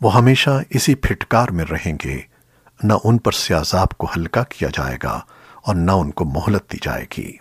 وہ ہمیشہ اسی پھٹکار میں رہیں گے۔ نہ ان پر سے عذاب کو ہلکا کیا جائے گا اور نہ ان کو مہلت دی جائے گی۔